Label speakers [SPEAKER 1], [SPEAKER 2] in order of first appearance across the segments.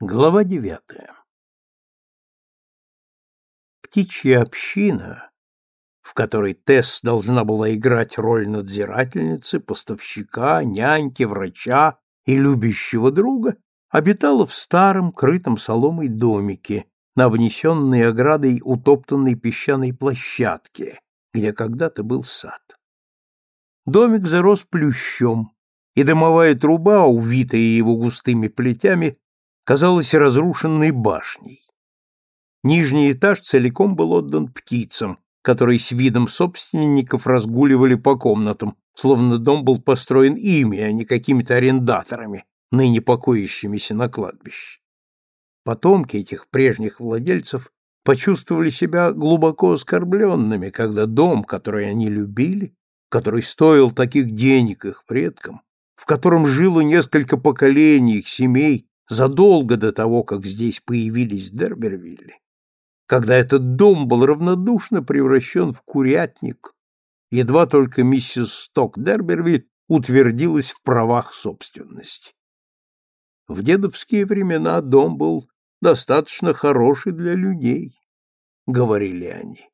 [SPEAKER 1] Глава девятая Птичья община, в которой Тесс должна была играть роль надзирательницы, поставщика, няньки, врача и любящего друга, обитала в старом, крытом соломой домике на обнесенной оградой утоптанной песчаной площадке, где когда-то был сад. Домик зарос плющом, и дымовая труба, увитая его густыми плетями, казалась разрушенной башней. Нижний этаж целиком был отдан птицам, которые с видом собственников разгуливали по комнатам, словно дом был построен ими, а не какими-то арендаторами, ныне покоящимися на кладбище. Потомки этих прежних владельцев почувствовали себя глубоко оскорбленными, когда дом, который они любили, который стоил таких денег их предкам, в котором жило несколько поколений их семей, задолго до того, как здесь появились Дербервилли, когда этот дом был равнодушно превращен в курятник, едва только миссис Сток Дербервиль утвердилась в правах собственности. В дедовские времена дом был достаточно хороший для людей, говорили они.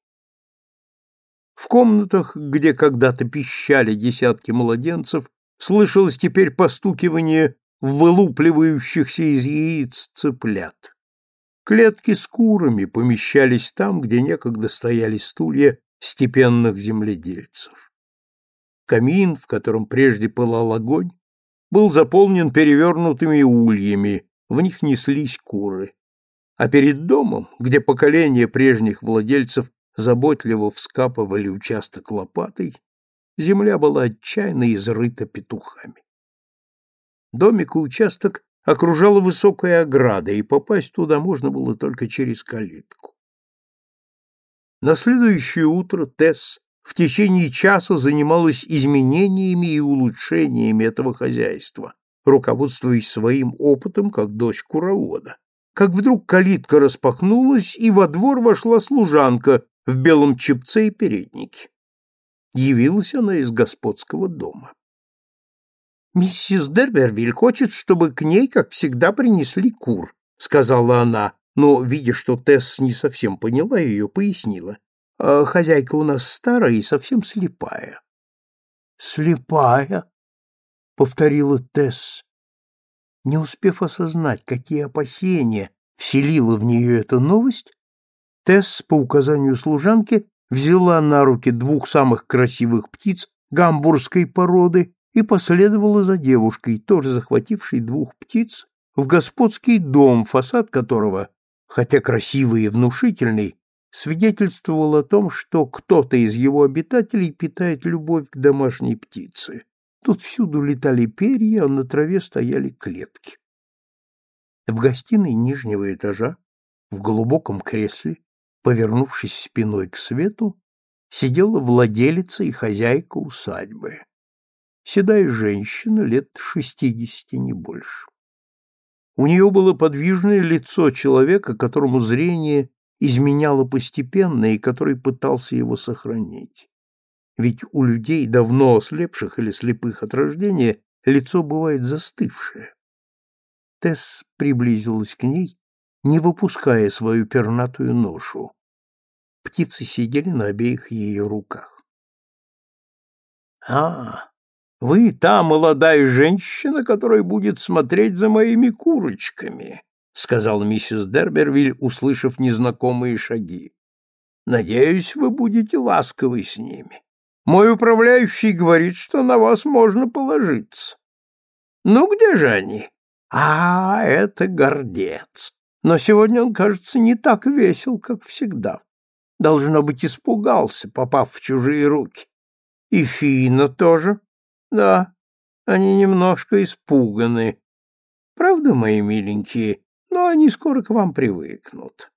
[SPEAKER 1] В комнатах, где когда-то пищали десятки младенцев, слышалось теперь постукивание вылупливающихся из яиц цыплят. Клетки с курами помещались там, где некогда стояли стулья степенных земледельцев. Камин, в котором прежде пылал огонь, был заполнен перевернутыми ульями, в них неслись куры. А перед домом, где поколения прежних владельцев заботливо вскапывали участок лопатой, земля была отчаянно изрыта петухами. Домик и участок окружала высокая ограда, и попасть туда можно было только через калитку. На следующее утро Тесс в течение часа занималась изменениями и улучшениями этого хозяйства, руководствуясь своим опытом как дочь куровода. Как вдруг калитка распахнулась, и во двор вошла служанка в белом чепце и переднике. Явилась она из господского дома. «Миссис Дербервиль хочет, чтобы к ней, как всегда, принесли кур», — сказала она, но, видя, что Тесс не совсем поняла ее, пояснила. «А «Хозяйка у нас старая и совсем слепая». «Слепая?» — повторила Тесс. Не успев осознать, какие опасения вселила в нее эта новость, Тесс, по указанию служанки, взяла на руки двух самых красивых птиц гамбургской породы и последовала за девушкой, тоже захватившей двух птиц, в господский дом, фасад которого, хотя красивый и внушительный, свидетельствовал о том, что кто-то из его обитателей питает любовь к домашней птице. Тут всюду летали перья, а на траве стояли клетки. В гостиной нижнего этажа, в глубоком кресле, повернувшись спиной к свету, сидела владелица и хозяйка усадьбы седая женщина лет шестидесяти, не больше. У нее было подвижное лицо человека, которому зрение изменяло постепенно и который пытался его сохранить. Ведь у людей, давно ослепших или слепых от рождения, лицо бывает застывшее. Тесс приблизилась к ней, не выпуская свою пернатую ношу. Птицы сидели на обеих ее руках. — А, вы та молодая женщина, которая будет смотреть за моими курочками, сказал миссис Дербервиль, услышав незнакомые шаги. Надеюсь, вы будете ласковы с ними. Мой управляющий говорит, что на вас можно положиться. Ну где же они? А, это гордец. Но сегодня он, кажется, не так весел, как всегда. Должно быть, испугался, попав в чужие руки. И Фина тоже. Да, они немножко испуганы. Правда, мои миленькие, но они скоро к вам привыкнут.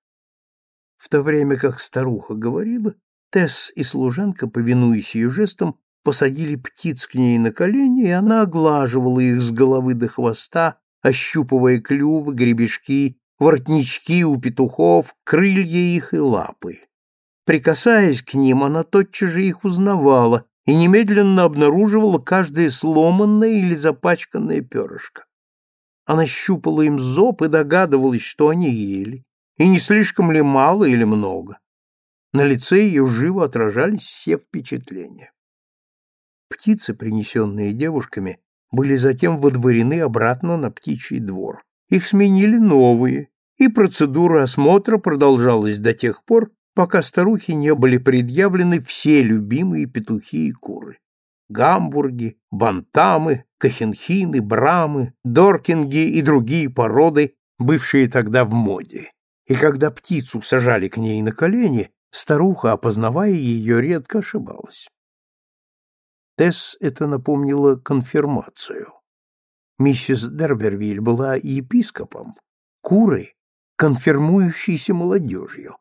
[SPEAKER 1] В то время как старуха говорила, Тесс и служанка, повинуясь ее жестам, посадили птиц к ней на колени, и она оглаживала их с головы до хвоста, ощупывая клювы, гребешки, воротнички у петухов, крылья их и лапы. Прикасаясь к ним, она тотчас же их узнавала и немедленно обнаруживала каждое сломанное или запачканное перышко. Она щупала им зоб и догадывалась, что они ели, и не слишком ли мало или много. На лице ее живо отражались все впечатления. Птицы, принесенные девушками, были затем водворены обратно на птичий двор. Их сменили новые, и процедура осмотра продолжалась до тех пор, пока старухе не были предъявлены все любимые петухи и куры. Гамбурги, бантамы, кахенхины, брамы, доркинги и другие породы, бывшие тогда в моде. И когда птицу сажали к ней на колени, старуха, опознавая ее, редко ошибалась. Тесс это напомнило конфирмацию. Миссис Дербервиль была епископом, куры — конфирмующейся молодежью,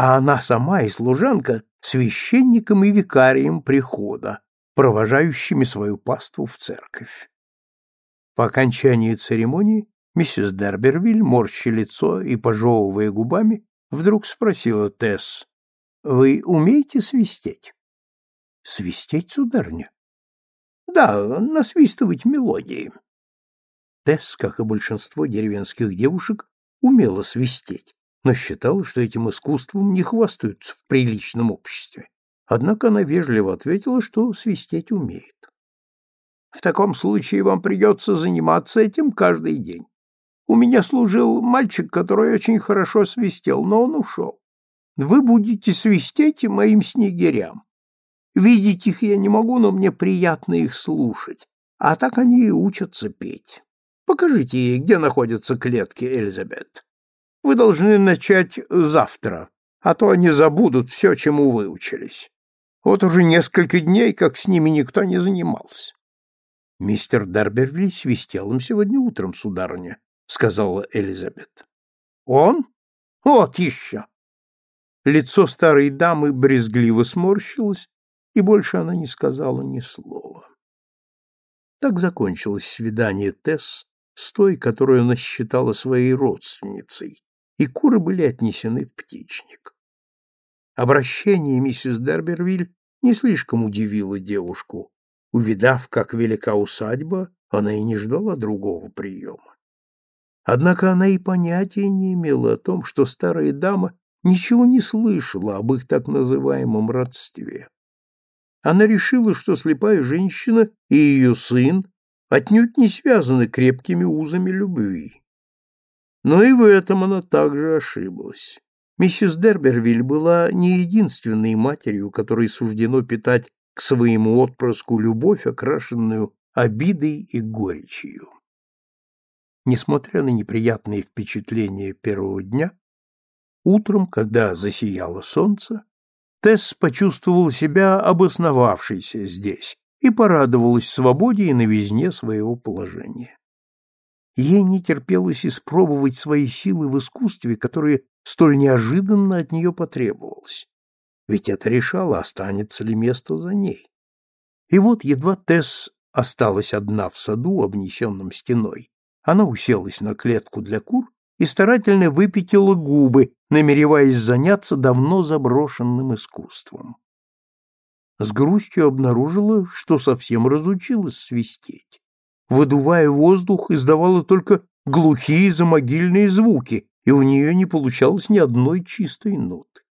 [SPEAKER 1] а она сама и служанка — священником и викарием прихода, провожающими свою паству в церковь. По окончании церемонии миссис Дербервиль, морща лицо и пожевывая губами, вдруг спросила Тесс, «Вы умеете свистеть?» «Свистеть, сударыня?» Да, насвистывать мелодии. Тесс, как и большинство деревенских девушек, умела свистеть, но считала, что этим искусством не хвастаются в приличном обществе. Однако она вежливо ответила, что свистеть умеет. В таком случае вам придется заниматься этим каждый день. У меня служил мальчик, который очень хорошо свистел, но он ушел. Вы будете свистеть моим снегирям. Видеть их я не могу, но мне приятно их слушать. А так они и учатся петь. Покажите ей, где находятся клетки, Элизабет. Вы должны начать завтра, а то они забудут все, чему выучились. Вот уже несколько дней, как с ними никто не занимался. — Мистер Дарберли свистел им сегодня утром, сударыня, — сказала Элизабет. — Он? Вот еще! Лицо старой дамы брезгливо сморщилось, и больше она не сказала ни слова. Так закончилось свидание Тесс с той, которую она считала своей родственницей, и куры были отнесены в птичник. Обращение миссис Дербервиль не слишком удивило девушку. Увидав, как велика усадьба, она и не ждала другого приема. Однако она и понятия не имела о том, что старая дама ничего не слышала об их так называемом родстве. Она решила, что слепая женщина и ее сын отнюдь не связаны крепкими узами любви. Но и в этом она также ошиблась. Миссис Дербервиль была не единственной матерью, которой суждено питать к своему отпрыску любовь, окрашенную обидой и горечью. Несмотря на неприятные впечатления первого дня, утром, когда засияло солнце, Тесс почувствовал себя обосновавшейся здесь и порадовалась свободе и новизне своего положения. Ей не терпелось испробовать свои силы в искусстве, которое столь неожиданно от нее потребовалось. Ведь это решало, останется ли место за ней. И вот едва Тесс осталась одна в саду, обнесенном стеной, она уселась на клетку для кур и старательно выпятила губы, намереваясь заняться давно заброшенным искусством. С грустью обнаружила, что совсем разучилась свистеть. Выдувая воздух, издавала только глухие замогильные звуки, и у нее не получалось ни одной чистой ноты.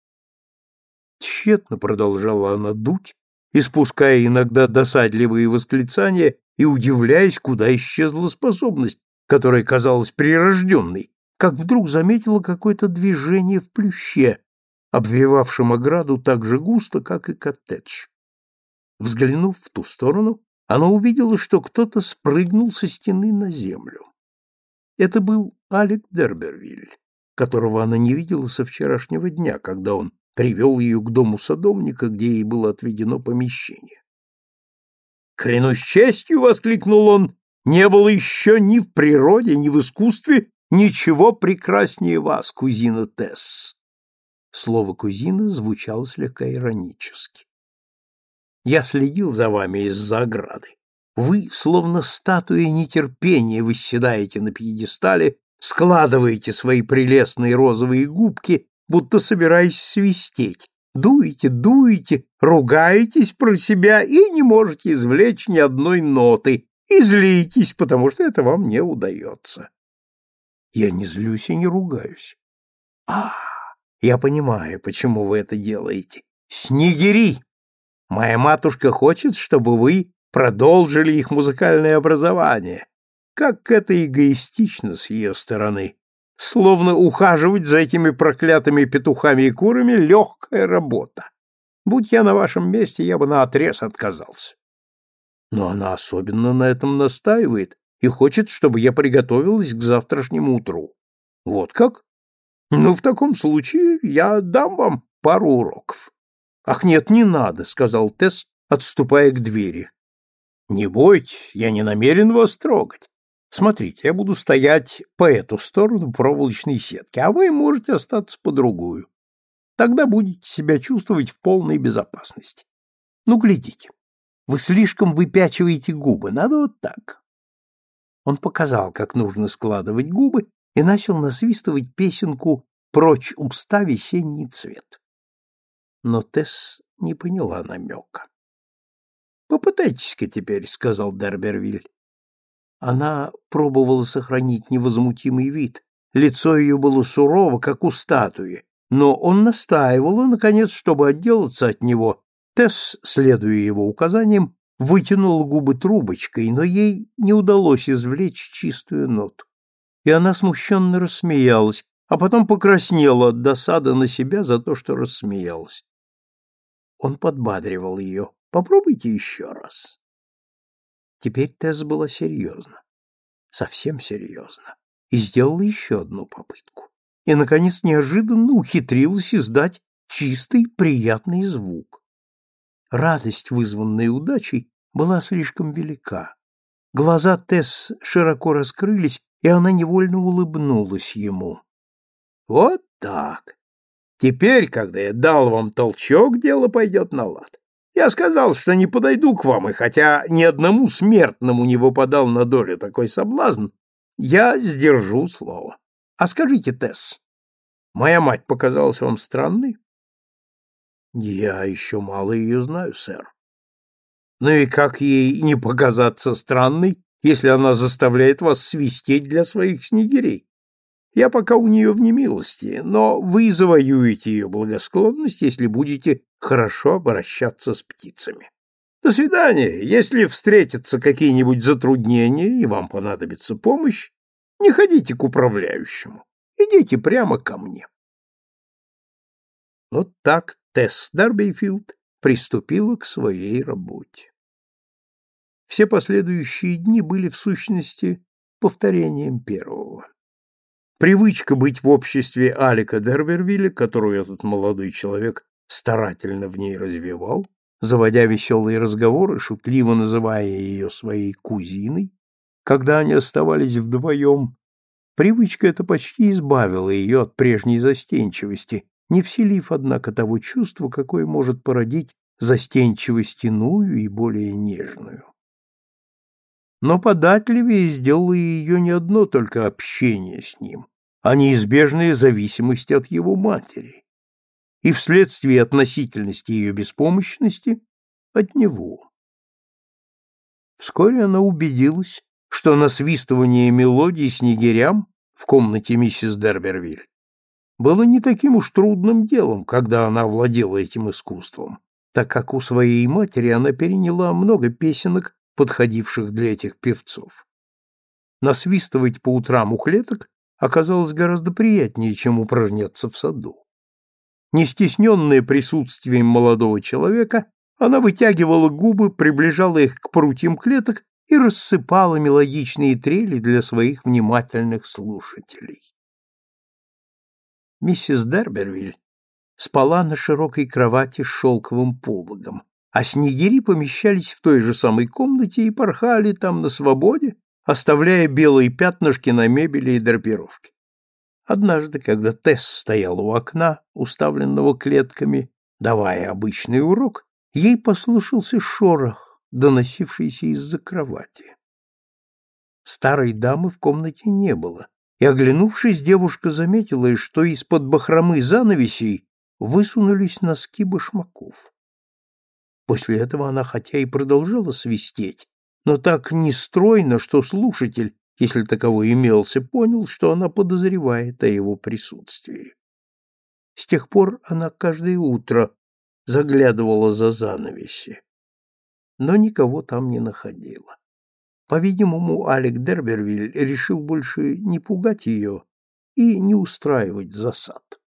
[SPEAKER 1] Тщетно продолжала она дуть, испуская иногда досадливые восклицания и удивляясь, куда исчезла способность, которая казалась прирожденной, как вдруг заметила какое-то движение в плюще, обвивавшем ограду так же густо, как и коттедж. Взглянув в ту сторону, она увидела, что кто-то спрыгнул со стены на землю. Это был Алек Дербервиль, которого она не видела со вчерашнего дня, когда он привел ее к дому садовника, где ей было отведено помещение. «Клянусь честью!» — воскликнул он. «Не было еще ни в природе, ни в искусстве Ничего прекраснее вас, кузина Тесс. Слово кузина звучало слегка иронически. Я следил за вами из-за ограды. Вы, словно статуя нетерпения, восседаете на пьедестале, складываете свои прелестные розовые губки, будто собираясь свистеть. Дуете, дуете, ругаетесь про себя и не можете извлечь ни одной ноты, и злитесь, потому что это вам не удается. Я не злюсь и не ругаюсь. А, я понимаю, почему вы это делаете. Снегири! Моя матушка хочет, чтобы вы продолжили их музыкальное образование. Как это эгоистично с ее стороны. Словно ухаживать за этими проклятыми петухами и курами — легкая работа. Будь я на вашем месте, я бы наотрез отказался. Но она особенно на этом настаивает и хочет, чтобы я приготовилась к завтрашнему утру. Вот как? Ну, в таком случае я дам вам пару уроков. Ах, нет, не надо, сказал Тесс, отступая к двери. Не бойтесь, я не намерен вас трогать. Смотрите, я буду стоять по эту сторону проволочной сетки, а вы можете остаться по другую. Тогда будете себя чувствовать в полной безопасности. Ну, глядите. Вы слишком выпячиваете губы, надо вот так. Он показал, как нужно складывать губы, и начал насвистывать песенку «Прочь уста весенний цвет». Но Тесс не поняла намека. «Попытайтесь-ка теперь», — сказал Дербервиль. Она пробовала сохранить невозмутимый вид. Лицо ее было сурово, как у статуи, но он настаивал, и, наконец, чтобы отделаться от него, Тесс, следуя его указаниям, вытянула губы трубочкой, но ей не удалось извлечь чистую ноту. И она смущенно рассмеялась, а потом покраснела от досады на себя за то, что рассмеялась. Он подбадривал ее. «Попробуйте еще раз». Теперь Тесс была серьезна, совсем серьезна, и сделала еще одну попытку. И, наконец, неожиданно ухитрилась издать чистый, приятный звук. Радость, вызванная удачей, была слишком велика. Глаза Тесс широко раскрылись, и она невольно улыбнулась ему. «Вот так. Теперь, когда я дал вам толчок, дело пойдет на лад. Я сказал, что не подойду к вам, и хотя ни одному смертному не выпадал на долю такой соблазн, я сдержу слово. А скажите, Тесс, моя мать показалась вам странной? Я еще мало ее знаю, сэр. Ну и как ей не показаться странной, если она заставляет вас свистеть для своих снегирей? Я пока у нее в немилости, но вы завоюете ее благосклонность, если будете хорошо обращаться с птицами. До свидания. Если встретятся какие-нибудь затруднения и вам понадобится помощь, не ходите к управляющему. Идите прямо ко мне. Вот так Тесс Дарбейфилд приступила к своей работе. Все последующие дни были в сущности повторением первого. Привычка быть в обществе Алика Дербервилля, которую этот молодой человек старательно в ней развивал, заводя веселые разговоры, шутливо называя ее своей кузиной, когда они оставались вдвоем, привычка эта почти избавила ее от прежней застенчивости, не вселив, однако, того чувства, какое может породить застенчивость иную и более нежную. Но податливее сделало ее не одно только общение с ним, а неизбежная зависимость от его матери, и вследствие относительности ее беспомощности от него. Вскоре она убедилась, что насвистывание мелодий снегирям в комнате миссис Дербервиль было не таким уж трудным делом, когда она владела этим искусством, так как у своей матери она переняла много песенок, подходивших для этих певцов. Насвистывать по утрам у клеток оказалось гораздо приятнее, чем упражняться в саду. Не стесненная присутствием молодого человека, она вытягивала губы, приближала их к прутьям клеток и рассыпала мелодичные трели для своих внимательных слушателей. Миссис Дербервиль спала на широкой кровати с шелковым пологом, а снегири помещались в той же самой комнате и порхали там на свободе, оставляя белые пятнышки на мебели и драпировке. Однажды, когда Тесс стояла у окна, уставленного клетками, давая обычный урок, ей послышался шорох, доносившийся из-за кровати. Старой дамы в комнате не было, и, оглянувшись, девушка заметила, что из-под бахромы занавесей высунулись носки башмаков. После этого она хотя и продолжала свистеть, но так нестройно, что слушатель, если таковой имелся, понял, что она подозревает о его присутствии. С тех пор она каждое утро заглядывала за занавеси, но никого там не находила. По-видимому, Алек Дербервиль решил больше не пугать ее и не устраивать засад.